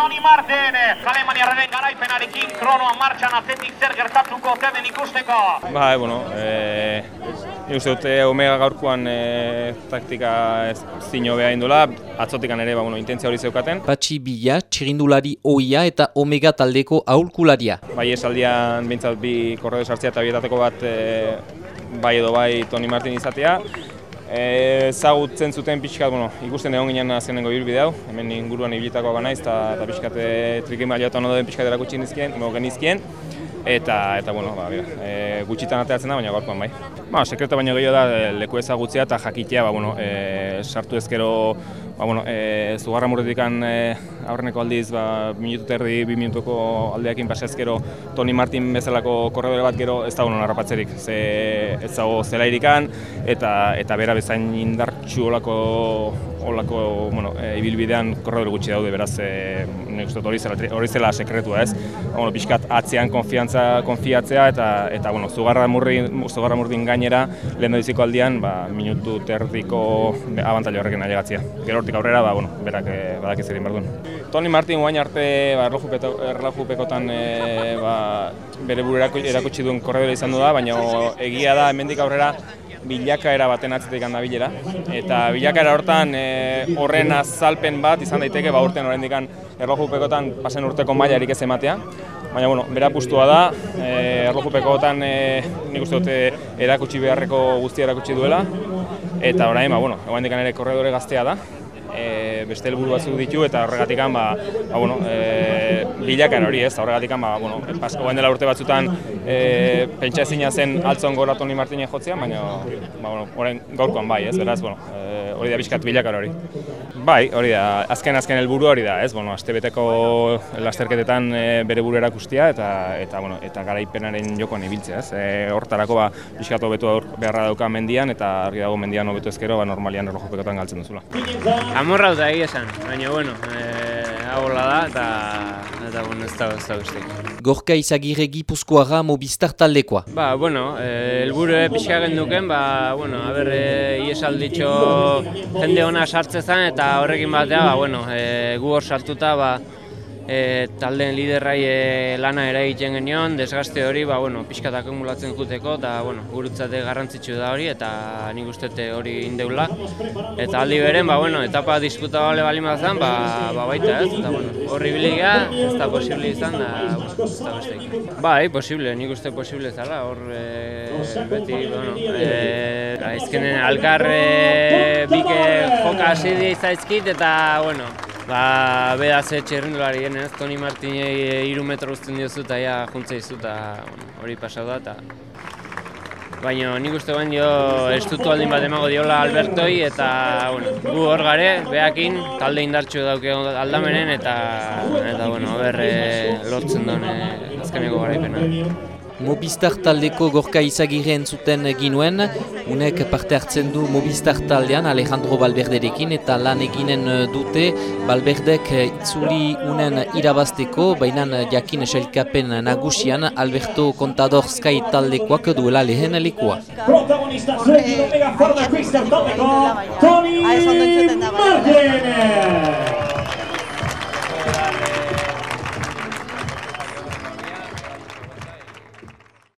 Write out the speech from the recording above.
Toni Martin, Alemaniarren garaipenarekin kronoan martxan atzetik zer gertatuko zeden ikusteko. Ba, bueno, e, uste dute Omega gaurkoan e, taktika ez zino beha indula, atzotikan ere ba, bueno, intentzia hori zeukaten. Patxi Bila, txirindulari oia eta Omega taldeko aholkularia. Bai esaldian bintzat bi korredo sartzea eta bietateko bat e, bai edo bai Toni Martin izatea. Ezagutzen zuten pixkat, bueno, ikusten egon ginen azkenengo ibilbide hau, hemen inguruan ibilitakoa banaiz eta, eta pixkat e, trikima joatan ondo den pixkat erakutsi nizkien, genizkien, eta, eta bueno, ba, e, gutxitan ateatzen da, baina gaurkoan bai. Ba, sekreta baino gehiago da e, leku ezagutzea eta jakitea, ba, bueno, e, sartu ezkero ba, bueno, e, zugarra murretikan e, aurreneko aldiz, ba, minutu terdi, bi minutuko aldeakin pasezkero Toni Martin bezalako korredore bat gero ez da honon harrapatzerik. Ze, ez dago zela irikan, eta, eta bera bezain indartxu olako, olako bueno, e, ibilbidean korredore gutxi daude, beraz, e, hori zela, hori zela sekretua ez. Bueno, pixkat atzean konfiantza, konfiatzea eta, eta bueno, zugarra, murri, zugarra murdin gainera, lehen diziko aldian, ba, minutu terdiko abantailo horrekin alegatzea. Gero hortik aurrera, ba, bueno, berak e, badakiz egin behar duen. Toni Martin guain arte ba, erlajupekotan e, ba, bere buru erakutsi duen korredore izan du da, baina egia da hemendik aurrera bilakaera baten atzetik handa bilera. Eta bilakaera hortan e, horren azalpen bat izan daiteke, ba, urtean horren dikan erlojupekotan pasen urteko mailarik ez ematea. Baina, bueno, bera pustua da, e, erlojupekotan e, nik uste dute erakutsi beharreko guztia erakutsi duela. Eta orain, ba, bueno, egoen ere korredore gaztea da, e, beste helburu batzuk ditu eta horregatik ba, ba, bueno, e, bilakan hori ez, horregatik ba, bueno, pasko dela urte batzutan e, pentsa ezina zen altzon gora Toni Martínez jotzea, baina ba, bueno, gaurkoan bai ez, beraz, bueno, e, hori da bizkat bilakar hori. Bai, hori da, azken azken helburu hori da, ez, bueno, astebeteko lasterketetan e, bere buru erakustia eta eta bueno, eta garaipenaren jokoan ibiltzea, ez. E, hortarako ba bizkat hobetu beharra dauka mendian eta argi dago mendian hobetu ezkero ba normalian erlojopekotan galtzen duzula. Amorra da egia esan, baina bueno, eh ahola da eta eta bueno, ez da ez da guztik. Gorka izagirre gipuzkoara mobistar taldekoa. Ba, bueno, eh, elburu e, pixka genduken, ba, bueno, a ber, e, iesalditxo jende ona sartzezan eta horrekin batea, ba, bueno, e, gu hor sartuta, ba, e, taldeen liderrai e, lana ere egiten genion, desgaste hori ba, bueno, pixkat akumulatzen juteko, eta bueno, gurutzate garrantzitsu da hori, eta nik uste hori indeula. Eta aldi beren, ba, bueno, etapa disputa bale bali mazan, ba, ba baita ez, eta bueno, horri biligea, ez da posible izan, da, ez da beste Bai, posible, nik uste posible zala, hor e, beti, bueno, e, aizkenen alkar e, bike joka hasi zaizkit, eta, bueno, Ba, beda ze txerrindulari ez, Toni Martinei iru metro uzten diozu eta ja juntza izu eta hori pasau da eta Baina nik uste guen dio estutu aldin bat emago diola Albertoi eta bueno, gu hor gare, behakin, talde indartxu dauke aldamenen eta eta bueno, ber, e, lortzen duen azkeneko garaipena. Mobistar taldeko gorka izagirre entzuten ginuen, unek parte hartzen du Mobistar taldean Alejandro Balberderekin eta lan eginen dute Balberdek itzuli unen irabazteko, baina jakin esailkapen nagusian Alberto Contador Sky taldekoak duela lehen lekua. Toni Martínez!